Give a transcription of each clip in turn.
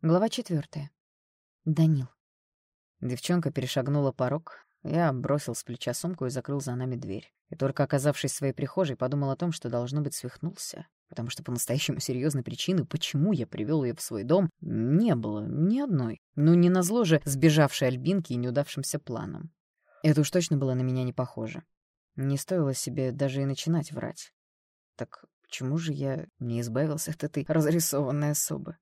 Глава четвертая. Данил. Девчонка перешагнула порог. Я бросил с плеча сумку и закрыл за нами дверь. И только оказавшись в своей прихожей, подумал о том, что, должно быть, свихнулся. Потому что по-настоящему серьезной причины, почему я привел ее в свой дом, не было ни одной. Ну, не назло же сбежавшей Альбинке и неудавшимся планом. Это уж точно было на меня не похоже. Не стоило себе даже и начинать врать. Так почему же я не избавился от этой разрисованной особы?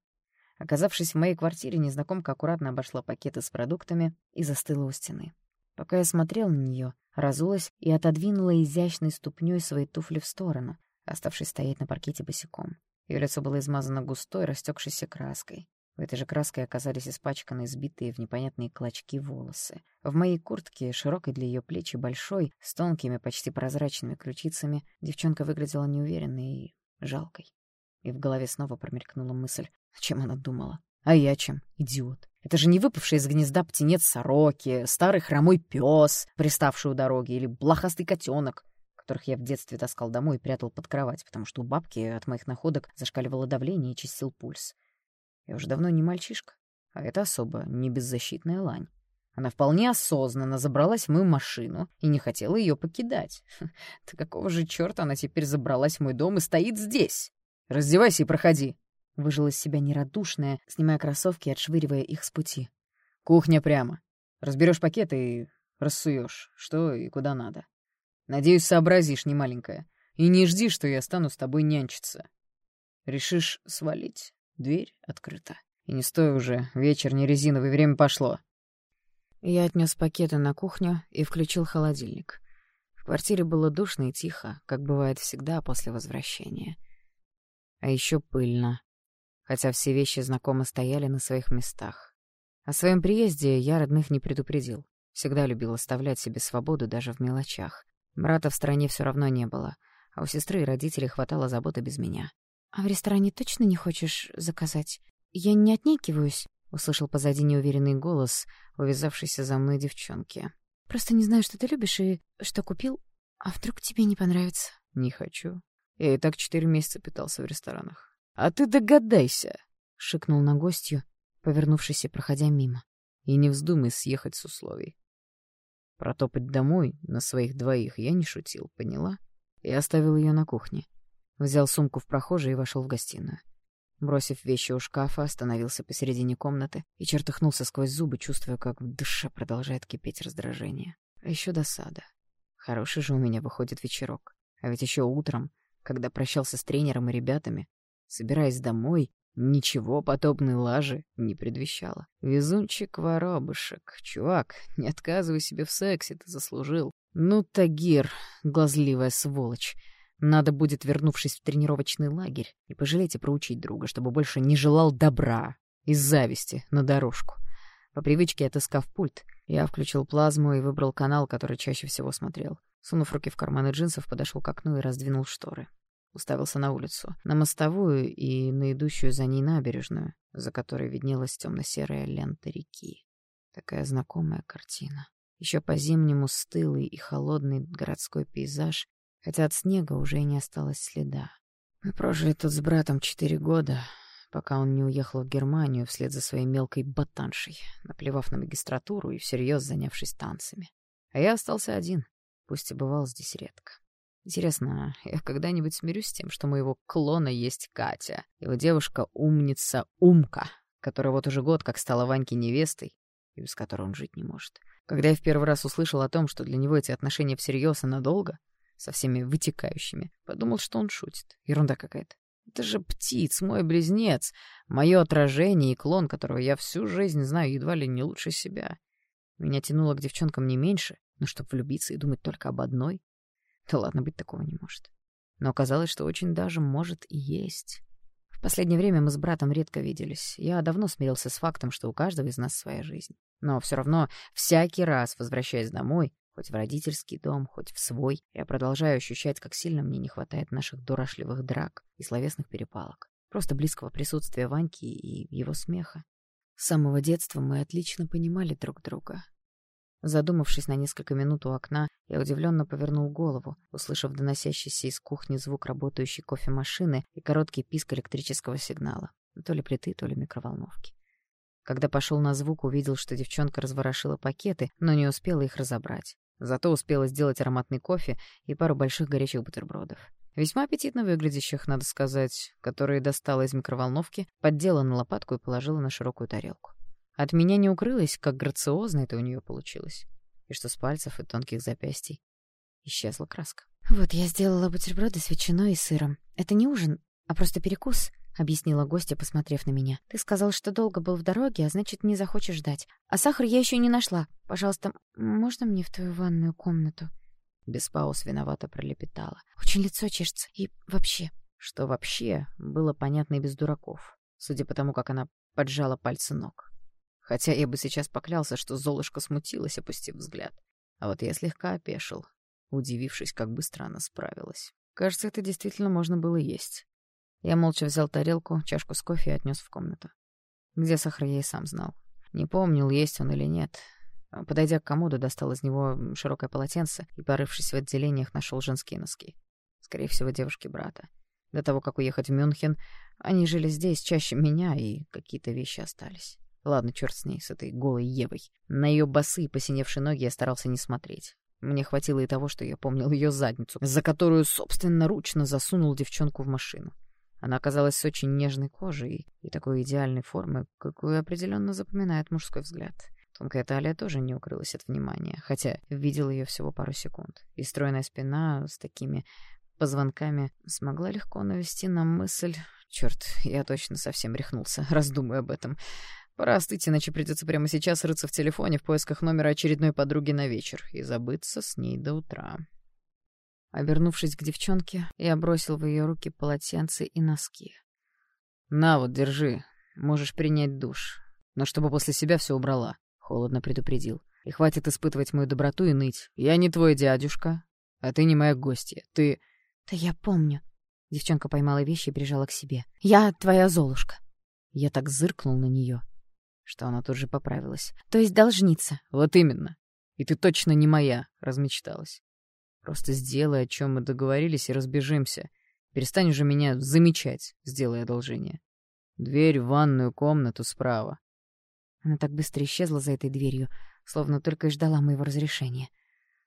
Оказавшись в моей квартире, незнакомка аккуратно обошла пакеты с продуктами и застыла у стены. Пока я смотрел на нее, разулась и отодвинула изящной ступней свои туфли в сторону, оставшись стоять на паркете босиком. Ее лицо было измазано густой, растекшейся краской. В этой же краской оказались испачканы сбитые в непонятные клочки волосы. В моей куртке, широкой для ее плеч и большой, с тонкими, почти прозрачными ключицами, девчонка выглядела неуверенной и жалкой. И в голове снова промелькнула мысль, чем она думала. А я чем? Идиот. Это же не выпавший из гнезда птенец сороки, старый хромой пес, приставший у дороги, или блохастый котенок, которых я в детстве таскал домой и прятал под кровать, потому что у бабки от моих находок зашкаливало давление и чистил пульс. Я уже давно не мальчишка, а это особо не беззащитная лань. Она вполне осознанно забралась в мою машину и не хотела ее покидать. Да какого же черта она теперь забралась в мой дом и стоит здесь? Раздевайся и проходи. Выжила из себя нерадушная, снимая кроссовки и отшвыривая их с пути. Кухня прямо. Разберешь пакеты и рассуешь, что и куда надо. Надеюсь, сообразишь, не маленькая. И не жди, что я стану с тобой нянчиться. Решишь свалить? Дверь открыта. И не стой уже, вечер не резиновый, время пошло. Я отнес пакеты на кухню и включил холодильник. В квартире было душно и тихо, как бывает всегда после возвращения. А еще пыльно, хотя все вещи знакомо стояли на своих местах. О своем приезде я родных не предупредил. Всегда любил оставлять себе свободу даже в мелочах. Брата в стране все равно не было, а у сестры и родителей хватало заботы без меня. «А в ресторане точно не хочешь заказать? Я не отнекиваюсь», — услышал позади неуверенный голос, увязавшийся за мной девчонки. «Просто не знаю, что ты любишь и что купил. А вдруг тебе не понравится?» «Не хочу. Я и так четыре месяца питался в ресторанах. «А ты догадайся!» — шикнул на гостью, повернувшись и проходя мимо. «И не вздумай съехать с условий. Протопать домой на своих двоих я не шутил, поняла? И оставил ее на кухне. Взял сумку в прохожей и вошел в гостиную. Бросив вещи у шкафа, остановился посередине комнаты и чертыхнулся сквозь зубы, чувствуя, как в душе продолжает кипеть раздражение. А еще досада. Хороший же у меня выходит вечерок. А ведь еще утром когда прощался с тренером и ребятами, собираясь домой, ничего подобной лажи не предвещало. Везунчик воробышек. Чувак, не отказывай себе в сексе, ты заслужил. Ну, Тагир, глазливая сволочь. Надо будет, вернувшись в тренировочный лагерь, и пожалеть и проучить друга, чтобы больше не желал добра из зависти на дорожку. По привычке, отыскав пульт, я включил плазму и выбрал канал, который чаще всего смотрел. Сунув руки в карманы джинсов, подошел к окну и раздвинул шторы. Уставился на улицу, на мостовую и на идущую за ней набережную, за которой виднелась темно-серая лента реки. Такая знакомая картина. Еще по-зимнему стылый и холодный городской пейзаж, хотя от снега уже и не осталось следа. Мы прожили тут с братом четыре года, пока он не уехал в Германию вслед за своей мелкой ботаншей, наплевав на магистратуру и всерьез занявшись танцами. А я остался один, пусть и бывал здесь редко. Интересно, я когда-нибудь смирюсь с тем, что моего клона есть Катя, его девушка-умница Умка, которая вот уже год как стала Ваньке невестой, и без которой он жить не может. Когда я в первый раз услышал о том, что для него эти отношения всерьез и надолго, со всеми вытекающими, подумал, что он шутит. Ерунда какая-то. Это же птиц, мой близнец, мое отражение и клон, которого я всю жизнь знаю едва ли не лучше себя. Меня тянуло к девчонкам не меньше, но чтобы влюбиться и думать только об одной? Да ладно, быть такого не может. Но оказалось, что очень даже может и есть. В последнее время мы с братом редко виделись. Я давно смирился с фактом, что у каждого из нас своя жизнь. Но все равно, всякий раз, возвращаясь домой, хоть в родительский дом, хоть в свой, я продолжаю ощущать, как сильно мне не хватает наших дурашливых драк и словесных перепалок. Просто близкого присутствия Ваньки и его смеха. С самого детства мы отлично понимали друг друга. Задумавшись на несколько минут у окна, я удивленно повернул голову, услышав доносящийся из кухни звук работающей кофемашины и короткий писк электрического сигнала. То ли плиты, то ли микроволновки. Когда пошел на звук, увидел, что девчонка разворошила пакеты, но не успела их разобрать. Зато успела сделать ароматный кофе и пару больших горячих бутербродов. Весьма аппетитно выглядящих, надо сказать, которые достала из микроволновки, поддела на лопатку и положила на широкую тарелку. От меня не укрылось, как грациозно это у нее получилось. И что с пальцев и тонких запястий исчезла краска. «Вот я сделала бутерброды с ветчиной и сыром. Это не ужин, а просто перекус», — объяснила гостья, посмотрев на меня. «Ты сказал, что долго был в дороге, а значит, не захочешь ждать. А сахар я еще не нашла. Пожалуйста, можно мне в твою ванную комнату?» Без пауз виновато пролепетала. «Очень лицо чешется. И вообще...» Что вообще, было понятно и без дураков, судя по тому, как она поджала пальцы ног. Хотя я бы сейчас поклялся, что Золушка смутилась, опустив взгляд. А вот я слегка опешил, удивившись, как быстро она справилась. Кажется, это действительно можно было есть. Я молча взял тарелку, чашку с кофе и отнес в комнату. Где сахар, я и сам знал. Не помнил, есть он или нет. Подойдя к комоду, достал из него широкое полотенце и, порывшись в отделениях, нашел женские носки. Скорее всего, девушки брата. До того, как уехать в Мюнхен, они жили здесь чаще меня, и какие-то вещи остались. Ладно, черт с ней, с этой голой Евой. На ее босые посиневшие ноги я старался не смотреть. Мне хватило и того, что я помнил ее задницу, за которую собственноручно засунул девчонку в машину. Она оказалась с очень нежной кожей и такой идеальной формы, какую определенно запоминает мужской взгляд. Тонкая талия тоже не укрылась от внимания, хотя видел ее всего пару секунд. И стройная спина с такими позвонками смогла легко навести на мысль... Черт, я точно совсем рехнулся, раздумывая об этом. Пора остыть, иначе придется прямо сейчас рыться в телефоне в поисках номера очередной подруги на вечер и забыться с ней до утра. Обернувшись к девчонке, я бросил в ее руки полотенце и носки. «На вот, держи. Можешь принять душ. Но чтобы после себя все убрала», — холодно предупредил. «И хватит испытывать мою доброту и ныть. Я не твой дядюшка, а ты не моя гостья. Ты...» «Да я помню». Девчонка поймала вещи и прижала к себе. «Я твоя Золушка». Я так зыркнул на нее, что она тут же поправилась. «То есть должница?» «Вот именно. И ты точно не моя», — размечталась. «Просто сделай, о чем мы договорились, и разбежимся. Перестань уже меня замечать, сделай одолжение. Дверь в ванную комнату справа». Она так быстро исчезла за этой дверью, словно только и ждала моего разрешения.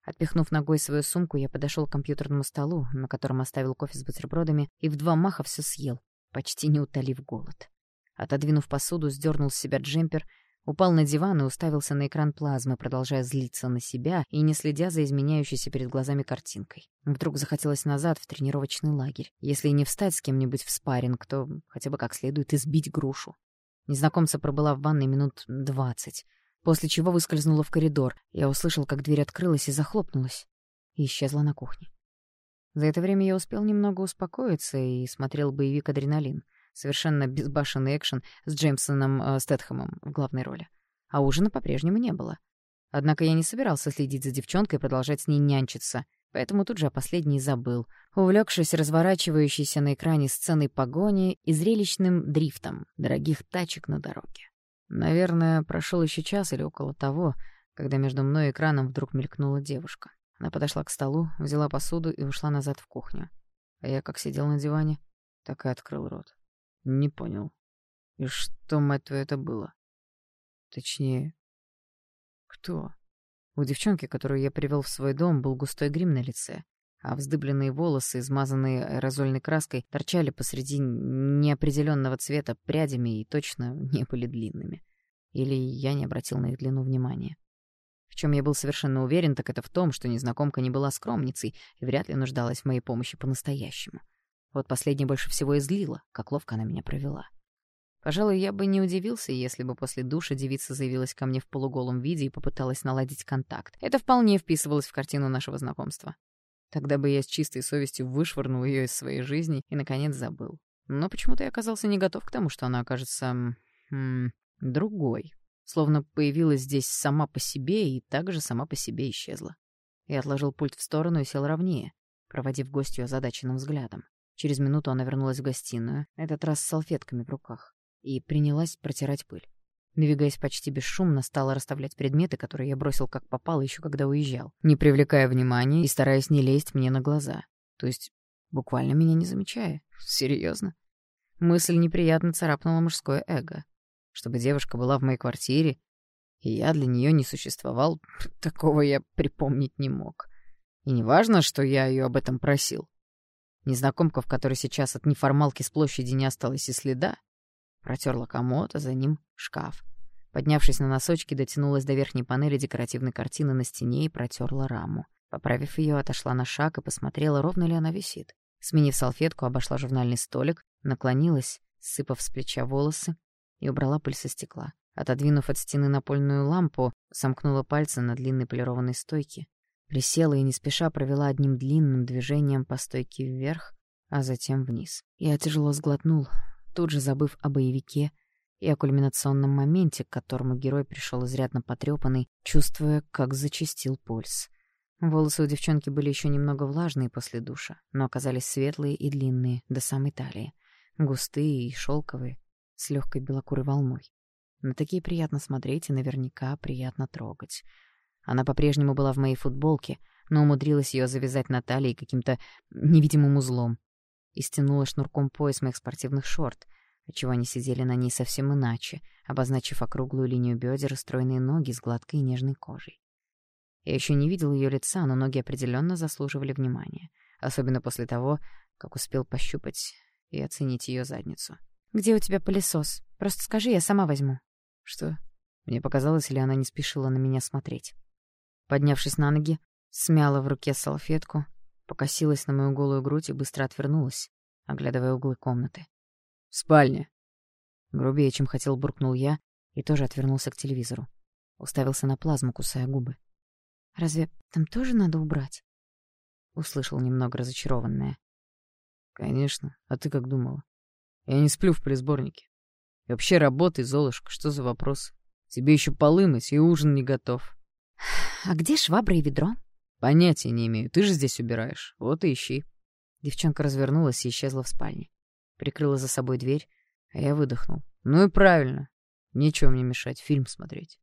Отпихнув ногой свою сумку, я подошел к компьютерному столу, на котором оставил кофе с бутербродами, и в два маха все съел, почти не утолив голод. Отодвинув посуду, сдернул с себя джемпер, упал на диван и уставился на экран плазмы, продолжая злиться на себя и не следя за изменяющейся перед глазами картинкой. Вдруг захотелось назад в тренировочный лагерь. Если не встать с кем-нибудь в спарринг, то хотя бы как следует избить грушу. Незнакомца пробыла в ванной минут двадцать, после чего выскользнула в коридор. Я услышал, как дверь открылась и захлопнулась, и исчезла на кухне. За это время я успел немного успокоиться и смотрел боевик «Адреналин». Совершенно безбашенный экшен с Джеймсоном э, Стэтхэмом в главной роли. А ужина по-прежнему не было. Однако я не собирался следить за девчонкой и продолжать с ней нянчиться, поэтому тут же о последней забыл, увлекшись разворачивающейся на экране сценой погони и зрелищным дрифтом дорогих тачек на дороге. Наверное, прошел еще час или около того, когда между мной и экраном вдруг мелькнула девушка. Она подошла к столу, взяла посуду и ушла назад в кухню. А я как сидел на диване, так и открыл рот. Не понял. И что, мать твою, это было? Точнее, кто? У девчонки, которую я привел в свой дом, был густой грим на лице, а вздыбленные волосы, измазанные аэрозольной краской, торчали посреди неопределенного цвета прядями и точно не были длинными. Или я не обратил на их длину внимания. В чем я был совершенно уверен, так это в том, что незнакомка не была скромницей и вряд ли нуждалась в моей помощи по-настоящему. Вот последнее больше всего излило, как ловко она меня провела. Пожалуй, я бы не удивился, если бы после душа девица заявилась ко мне в полуголом виде и попыталась наладить контакт. Это вполне вписывалось в картину нашего знакомства. Тогда бы я с чистой совестью вышвырнул ее из своей жизни и, наконец, забыл. Но почему-то я оказался не готов к тому, что она окажется... М другой. Словно появилась здесь сама по себе и также сама по себе исчезла. Я отложил пульт в сторону и сел ровнее, проводив гостью озадаченным взглядом. Через минуту она вернулась в гостиную, этот раз с салфетками в руках, и принялась протирать пыль. Двигаясь почти бесшумно, стала расставлять предметы, которые я бросил как попало еще когда уезжал, не привлекая внимания и стараясь не лезть мне на глаза. То есть буквально меня не замечая. Серьезно. Мысль неприятно царапнула мужское эго. чтобы девушка была в моей квартире, и я для нее не существовал, такого я припомнить не мог. И не важно, что я ее об этом просил. Незнакомка, в которой сейчас от неформалки с площади не осталось и следа, протерла комод, а за ним шкаф. Поднявшись на носочки, дотянулась до верхней панели декоративной картины на стене и протерла раму. Поправив ее, отошла на шаг и посмотрела, ровно ли она висит. Сменив салфетку, обошла журнальный столик, наклонилась, сыпав с плеча волосы, и убрала пыль со стекла. Отодвинув от стены напольную лампу, сомкнула пальцы на длинной полированной стойке. Присела и не спеша провела одним длинным движением по стойке вверх, а затем вниз. Я тяжело сглотнул, тут же забыв о боевике и о кульминационном моменте, к которому герой пришел изрядно потрепанный, чувствуя, как зачастил пульс. Волосы у девчонки были еще немного влажные после душа, но оказались светлые и длинные, до самой талии, густые и шелковые, с легкой белокурой волной. На такие приятно смотреть и наверняка приятно трогать. Она по-прежнему была в моей футболке, но умудрилась ее завязать на талии каким-то невидимым узлом и стянула шнурком пояс моих спортивных шорт, отчего они сидели на ней совсем иначе, обозначив округлую линию бедер и стройные ноги с гладкой и нежной кожей. Я еще не видел ее лица, но ноги определенно заслуживали внимания, особенно после того, как успел пощупать и оценить ее задницу. «Где у тебя пылесос? Просто скажи, я сама возьму». «Что?» Мне показалось, или она не спешила на меня смотреть. Поднявшись на ноги, смяла в руке салфетку, покосилась на мою голую грудь и быстро отвернулась, оглядывая углы комнаты. «В спальне!» Грубее, чем хотел, буркнул я и тоже отвернулся к телевизору. Уставился на плазму, кусая губы. Разве там тоже надо убрать? Услышал немного разочарованная. Конечно. А ты как думала? Я не сплю в присборнике. И вообще работай, Золушка, что за вопрос? Тебе еще полы мыть, и ужин не готов. А где швабра и ведро? Понятия не имею. Ты же здесь убираешь. Вот и ищи. Девчонка развернулась и исчезла в спальне. Прикрыла за собой дверь, а я выдохнул. Ну и правильно. Нечего мне мешать фильм смотреть.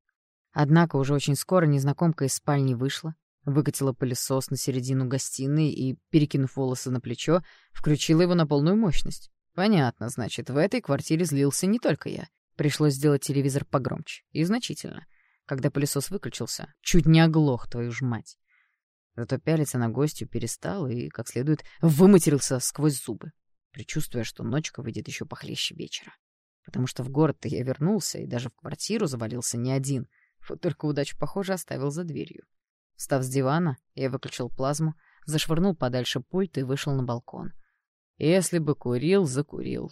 Однако уже очень скоро незнакомка из спальни вышла, выкатила пылесос на середину гостиной и, перекинув волосы на плечо, включила его на полную мощность. Понятно, значит, в этой квартире злился не только я. Пришлось сделать телевизор погромче. И значительно. Когда пылесос выключился, чуть не оглох, твою ж мать. Зато пялиться на гостью перестал и, как следует, выматерился сквозь зубы, предчувствуя, что ночка выйдет еще похлеще вечера. Потому что в город-то я вернулся и даже в квартиру завалился не один — вот только удачу, похоже, оставил за дверью. Встав с дивана, я выключил плазму, зашвырнул подальше пульт и вышел на балкон. Если бы курил, закурил.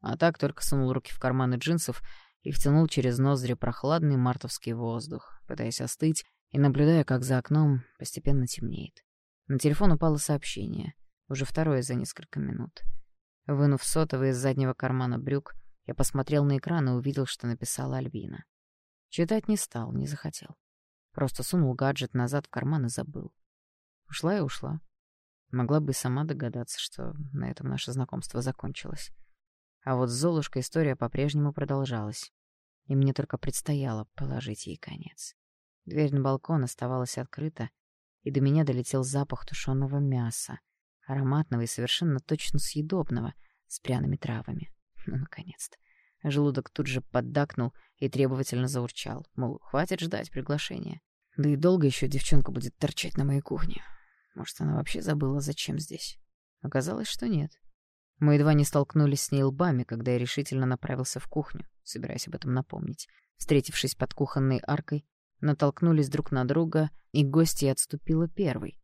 А так только сунул руки в карманы джинсов и втянул через ноздри прохладный мартовский воздух, пытаясь остыть и наблюдая, как за окном постепенно темнеет. На телефон упало сообщение, уже второе за несколько минут. Вынув сотовый из заднего кармана брюк, я посмотрел на экран и увидел, что написала Альбина. Читать не стал, не захотел. Просто сунул гаджет назад в карман и забыл. Ушла и ушла. Могла бы сама догадаться, что на этом наше знакомство закончилось. А вот с Золушкой история по-прежнему продолжалась. И мне только предстояло положить ей конец. Дверь на балкон оставалась открыта, и до меня долетел запах тушеного мяса, ароматного и совершенно точно съедобного, с пряными травами. Ну, наконец-то. Желудок тут же поддакнул и требовательно заурчал, мол, хватит ждать приглашения. Да и долго еще девчонка будет торчать на моей кухне. Может, она вообще забыла, зачем здесь? Оказалось, что нет. Мы едва не столкнулись с ней лбами, когда я решительно направился в кухню, собираясь об этом напомнить. Встретившись под кухонной аркой, натолкнулись друг на друга, и гостья отступила первой.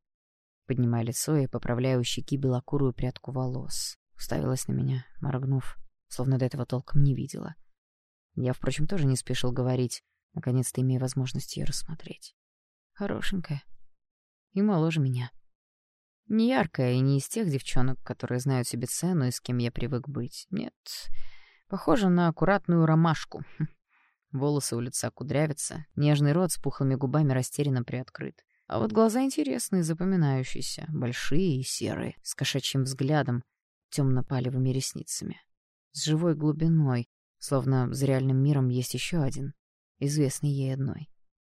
Поднимая лицо и поправляя у щеки белокурую прядку волос, уставилась на меня, моргнув словно до этого толком не видела. Я, впрочем, тоже не спешил говорить, наконец-то имея возможность ее рассмотреть. Хорошенькая. И моложе меня. Не яркая и не из тех девчонок, которые знают себе цену и с кем я привык быть. Нет. Похожа на аккуратную ромашку. Хм. Волосы у лица кудрявятся, нежный рот с пухлыми губами растерянно приоткрыт. А вот глаза интересные, запоминающиеся, большие и серые, с кошачьим взглядом, темно-палевыми ресницами с живой глубиной, словно за реальным миром есть еще один, известный ей одной.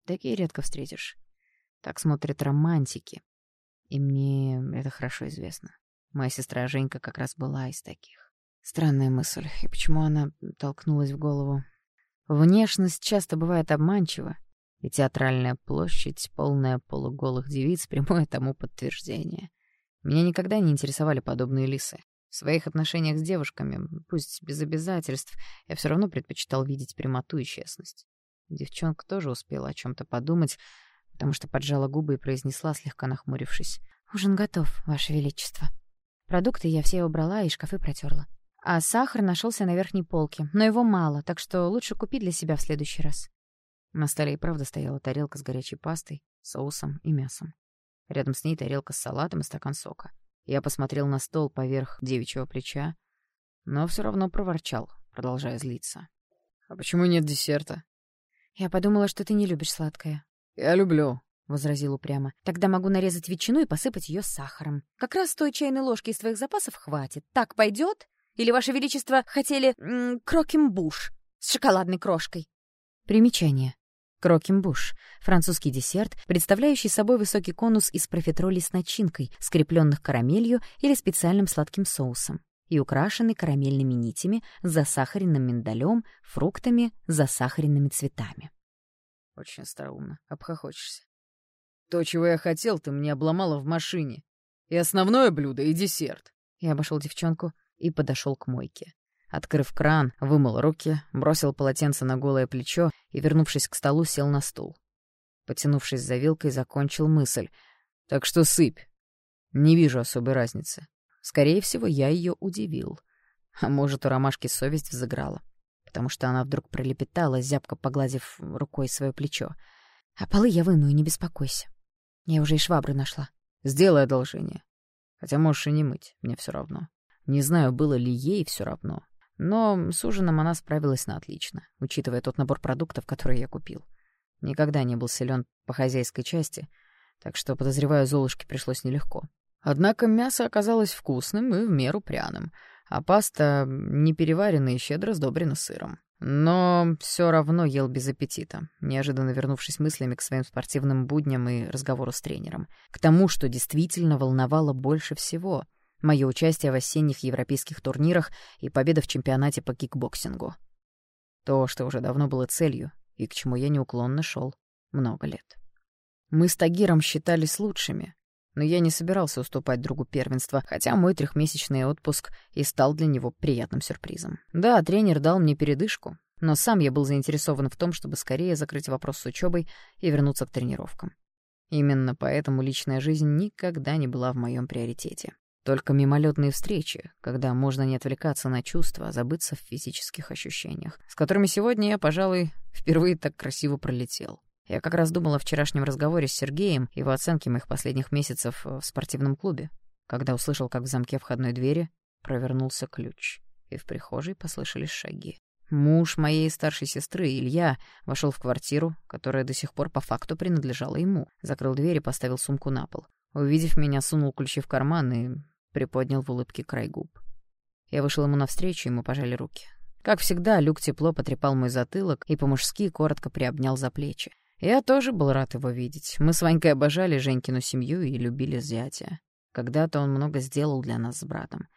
Такие редко встретишь. Так смотрят романтики. И мне это хорошо известно. Моя сестра Женька как раз была из таких. Странная мысль. И почему она толкнулась в голову? Внешность часто бывает обманчива, и театральная площадь, полная полуголых девиц, прямое тому подтверждение. Меня никогда не интересовали подобные лисы. В своих отношениях с девушками, пусть без обязательств, я все равно предпочитал видеть прямоту и честность. Девчонка тоже успела о чем то подумать, потому что поджала губы и произнесла, слегка нахмурившись. «Ужин готов, Ваше Величество. Продукты я все убрала и шкафы протерла. А сахар нашелся на верхней полке, но его мало, так что лучше купить для себя в следующий раз». На столе и правда стояла тарелка с горячей пастой, соусом и мясом. Рядом с ней тарелка с салатом и стакан сока. Я посмотрел на стол поверх девичьего плеча, но все равно проворчал, продолжая злиться. «А почему нет десерта?» «Я подумала, что ты не любишь сладкое». «Я люблю», — возразил упрямо. «Тогда могу нарезать ветчину и посыпать ее сахаром. Как раз той чайной ложки из твоих запасов хватит. Так пойдет? Или, Ваше Величество, хотели крокембуш с шоколадной крошкой?» Примечание. Крокембуш — французский десерт, представляющий собой высокий конус из профитроли с начинкой, скрепленных карамелью или специальным сладким соусом, и украшенный карамельными нитями засахаренным миндалем, фруктами, засахаренными цветами. Очень остроумно. Обхохочешься. То, чего я хотел, ты мне обломала в машине. И основное блюдо, и десерт. Я обошел девчонку и подошел к мойке. Открыв кран, вымыл руки, бросил полотенце на голое плечо и, вернувшись к столу, сел на стул. Потянувшись за вилкой, закончил мысль. «Так что сыпь. Не вижу особой разницы. Скорее всего, я ее удивил. А может, у ромашки совесть взыграла, потому что она вдруг пролепетала, зябко погладив рукой свое плечо. «А полы я вымою, не беспокойся. Я уже и швабры нашла». «Сделай одолжение. Хотя можешь и не мыть, мне все равно. Не знаю, было ли ей все равно, но с ужином она справилась на отлично, учитывая тот набор продуктов, которые я купил. Никогда не был силен по хозяйской части, так что, подозреваю, Золушке пришлось нелегко. Однако мясо оказалось вкусным и в меру пряным, а паста не переварена и щедро сдобрена сыром. Но все равно ел без аппетита, неожиданно вернувшись мыслями к своим спортивным будням и разговору с тренером. К тому, что действительно волновало больше всего — мое участие в осенних европейских турнирах и победа в чемпионате по кикбоксингу. То, что уже давно было целью, и к чему я неуклонно шел много лет. Мы с Тагиром считались лучшими, но я не собирался уступать другу первенства, хотя мой трехмесячный отпуск и стал для него приятным сюрпризом. Да, тренер дал мне передышку, но сам я был заинтересован в том, чтобы скорее закрыть вопрос с учебой и вернуться к тренировкам. Именно поэтому личная жизнь никогда не была в моем приоритете. Только мимолетные встречи, когда можно не отвлекаться на чувства, а забыться в физических ощущениях, с которыми сегодня я, пожалуй, впервые так красиво пролетел. Я как раз думал о вчерашнем разговоре с Сергеем и его оценке моих последних месяцев в спортивном клубе, когда услышал, как в замке входной двери провернулся ключ, и в прихожей послышались шаги. Муж моей старшей сестры, Илья, вошел в квартиру, которая до сих пор по факту принадлежала ему, закрыл дверь и поставил сумку на пол. Увидев меня, сунул ключи в карман и приподнял в улыбке край губ. Я вышел ему навстречу, и мы пожали руки. Как всегда, Люк тепло потрепал мой затылок и по-мужски коротко приобнял за плечи. Я тоже был рад его видеть. Мы с Ванькой обожали Женькину семью и любили зятя. Когда-то он много сделал для нас с братом,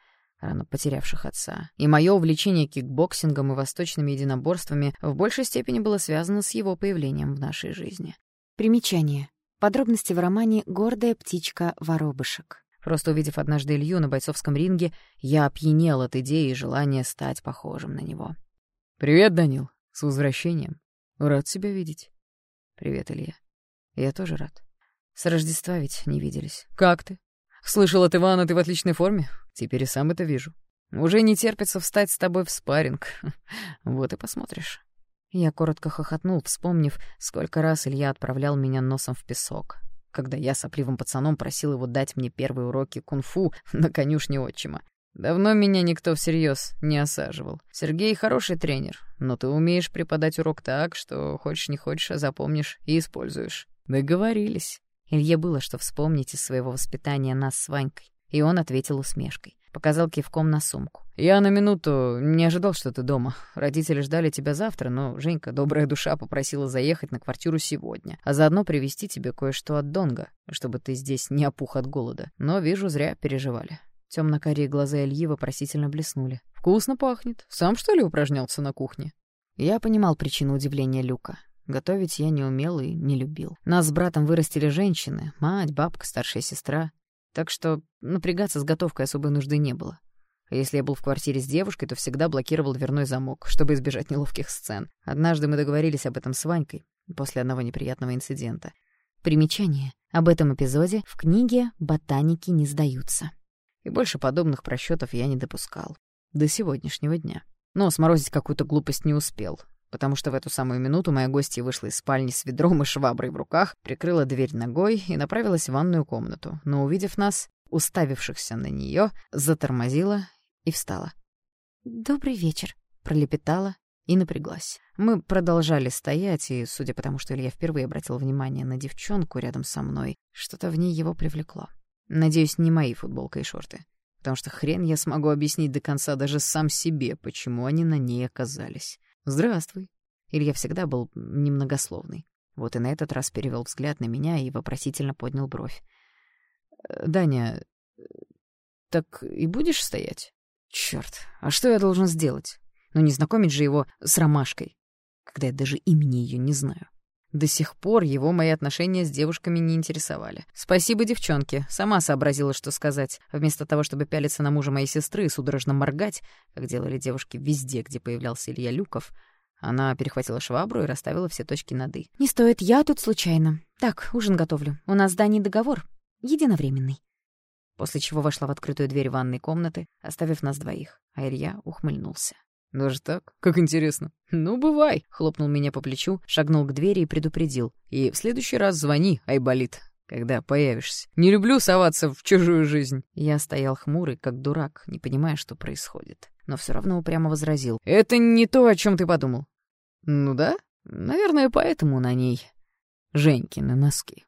рано потерявших отца. И мое увлечение кикбоксингом и восточными единоборствами в большей степени было связано с его появлением в нашей жизни. Примечание. Подробности в романе «Гордая птичка-воробышек». Просто увидев однажды Илью на бойцовском ринге, я опьянел от идеи и желания стать похожим на него. «Привет, Данил. С возвращением. Рад тебя видеть». «Привет, Илья. Я тоже рад. С Рождества ведь не виделись. Как ты? Слышал от Ивана, ты в отличной форме. Теперь и сам это вижу. Уже не терпится встать с тобой в спарринг. Вот и посмотришь». Я коротко хохотнул, вспомнив, сколько раз Илья отправлял меня носом в песок, когда я сопливым пацаном просил его дать мне первые уроки кунг-фу на конюшне отчима. Давно меня никто всерьез не осаживал. Сергей хороший тренер, но ты умеешь преподать урок так, что хочешь не хочешь, а запомнишь и используешь. Договорились. Илье было что вспомнить из своего воспитания нас с Ванькой, и он ответил усмешкой. Показал кивком на сумку. «Я на минуту не ожидал, что ты дома. Родители ждали тебя завтра, но Женька, добрая душа, попросила заехать на квартиру сегодня, а заодно привезти тебе кое-что от Донга, чтобы ты здесь не опух от голода. Но, вижу, зря переживали». Темно-карие глаза Ильи вопросительно блеснули. «Вкусно пахнет. Сам, что ли, упражнялся на кухне?» Я понимал причину удивления Люка. Готовить я не умел и не любил. Нас с братом вырастили женщины, мать, бабка, старшая сестра. Так что напрягаться с готовкой особой нужды не было. А если я был в квартире с девушкой, то всегда блокировал дверной замок, чтобы избежать неловких сцен. Однажды мы договорились об этом с Ванькой после одного неприятного инцидента. Примечание. Об этом эпизоде в книге «Ботаники не сдаются». И больше подобных просчетов я не допускал. До сегодняшнего дня. Но сморозить какую-то глупость не успел потому что в эту самую минуту моя гостья вышла из спальни с ведром и шваброй в руках, прикрыла дверь ногой и направилась в ванную комнату, но, увидев нас, уставившихся на нее, затормозила и встала. «Добрый вечер», — пролепетала и напряглась. Мы продолжали стоять, и, судя по тому, что Илья впервые обратил внимание на девчонку рядом со мной, что-то в ней его привлекло. Надеюсь, не мои футболка и шорты. Потому что хрен я смогу объяснить до конца даже сам себе, почему они на ней оказались. «Здравствуй». Илья всегда был немногословный. Вот и на этот раз перевел взгляд на меня и вопросительно поднял бровь. «Э, «Даня, так и будешь стоять?» «Чёрт, а что я должен сделать? Ну не знакомить же его с ромашкой, когда я даже имени ее не знаю». До сих пор его мои отношения с девушками не интересовали. Спасибо девчонке, сама сообразила, что сказать. Вместо того, чтобы пялиться на мужа моей сестры и судорожно моргать, как делали девушки везде, где появлялся Илья Люков, она перехватила швабру и расставила все точки над «и». «Не стоит, я тут случайно. Так, ужин готовлю. У нас с Даней договор. Единовременный». После чего вошла в открытую дверь ванной комнаты, оставив нас двоих, а Илья ухмыльнулся. «Даже так? Как интересно. Ну, бывай!» — хлопнул меня по плечу, шагнул к двери и предупредил. «И в следующий раз звони, Айболит, когда появишься. Не люблю соваться в чужую жизнь». Я стоял хмурый, как дурак, не понимая, что происходит. Но все равно упрямо возразил. «Это не то, о чем ты подумал». «Ну да, наверное, поэтому на ней Женькины носки».